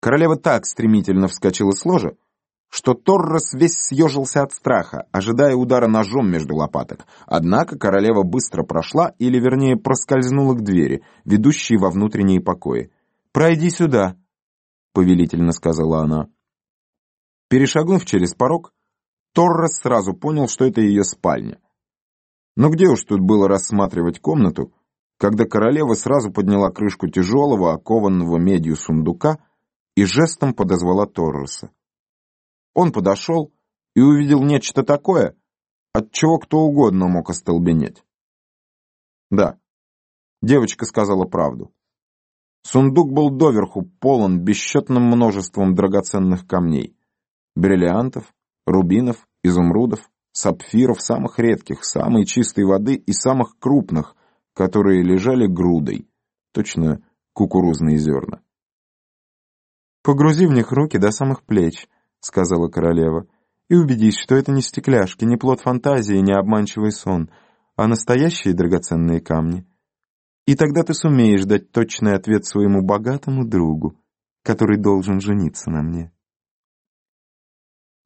Королева так стремительно вскочила с ложа, что Торрес весь съежился от страха, ожидая удара ножом между лопаток. Однако королева быстро прошла, или вернее проскользнула к двери, ведущей во внутренние покои. «Пройди сюда», — повелительно сказала она. Перешагнув через порог, Торрес сразу понял, что это ее спальня. Но где уж тут было рассматривать комнату, когда королева сразу подняла крышку тяжелого, окованного медью сундука и жестом подозвала Торреса. Он подошел и увидел нечто такое, от чего кто угодно мог остолбенеть. Да, девочка сказала правду. Сундук был доверху полон бесчетным множеством драгоценных камней, бриллиантов, рубинов, изумрудов, сапфиров самых редких, самой чистой воды и самых крупных, которые лежали грудой, точно кукурузные зерна. «Погрузи в них руки до самых плеч», — сказала королева, «и убедись, что это не стекляшки, не плод фантазии, не обманчивый сон, а настоящие драгоценные камни. И тогда ты сумеешь дать точный ответ своему богатому другу, который должен жениться на мне».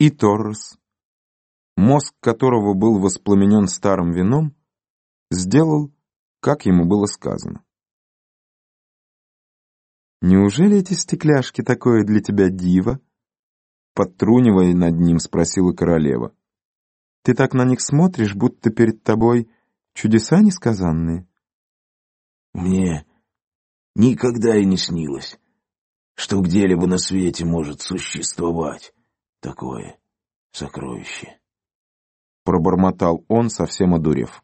И Торрес, мозг которого был воспламенен старым вином, сделал, как ему было сказано. «Неужели эти стекляшки такое для тебя диво?» Подтрунивая над ним, спросила королева. «Ты так на них смотришь, будто перед тобой чудеса несказанные?» «Мне никогда и не снилось, что где-либо на свете может существовать такое сокровище». Пробормотал он, совсем одурев.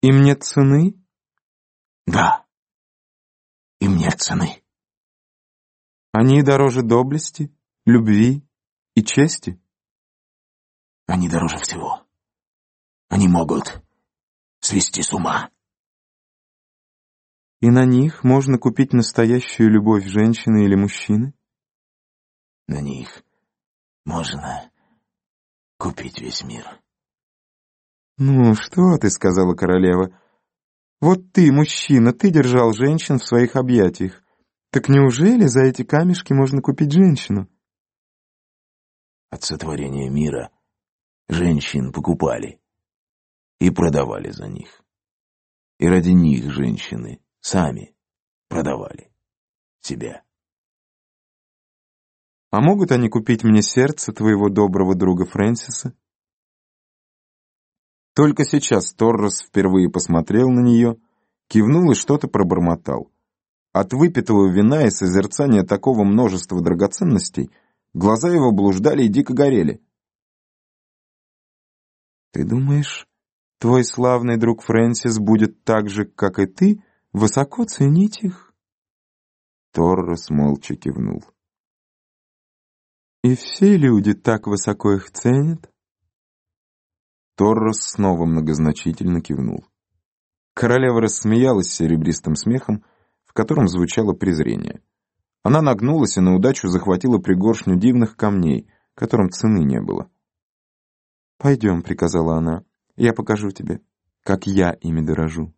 «Им нет цены?» «Да, им нет цены». «Они дороже доблести?» любви и чести? Они дороже всего. Они могут свести с ума. И на них можно купить настоящую любовь женщины или мужчины? На них можно купить весь мир. «Ну, что ты?» — сказала королева. «Вот ты, мужчина, ты держал женщин в своих объятиях. Так неужели за эти камешки можно купить женщину?» от сотворения мира женщин покупали и продавали за них. И ради них женщины сами продавали себя. А могут они купить мне сердце твоего доброго друга Фрэнсиса? Только сейчас Торрес впервые посмотрел на нее, кивнул и что-то пробормотал. От выпитого вина и созерцания такого множества драгоценностей Глаза его блуждали и дико горели. «Ты думаешь, твой славный друг Фрэнсис будет так же, как и ты, высоко ценить их?» Торрес молча кивнул. «И все люди так высоко их ценят?» Торрес снова многозначительно кивнул. Королева рассмеялась серебристым смехом, в котором звучало презрение. Она нагнулась и на удачу захватила пригоршню дивных камней, которым цены не было. «Пойдем», — приказала она, — «я покажу тебе, как я ими дорожу».